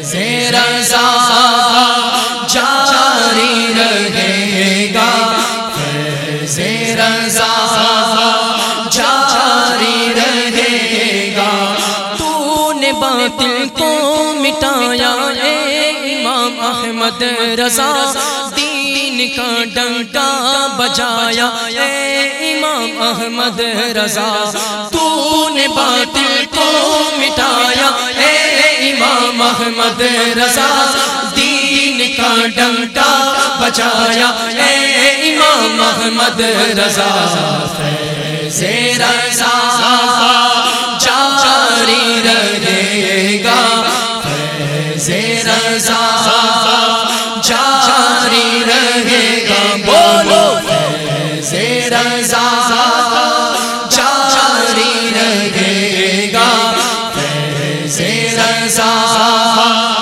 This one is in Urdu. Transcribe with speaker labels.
Speaker 1: رضا جاری رہے گا۔ رضا جاری رہے گا۔ تو نے باطل کو مٹایا امام احمد رضا دین کا ڈنکا بجایا اے امام احمد رضا تو نے باطل کو مٹایا احمد رضا، دین کا ڈنکا بجایا۔ اے امام احمد رضا، فیض رضا، جاری رہے گا۔ فیض رضا، جاری رہے گا۔ بولو، فیض رضا زہاں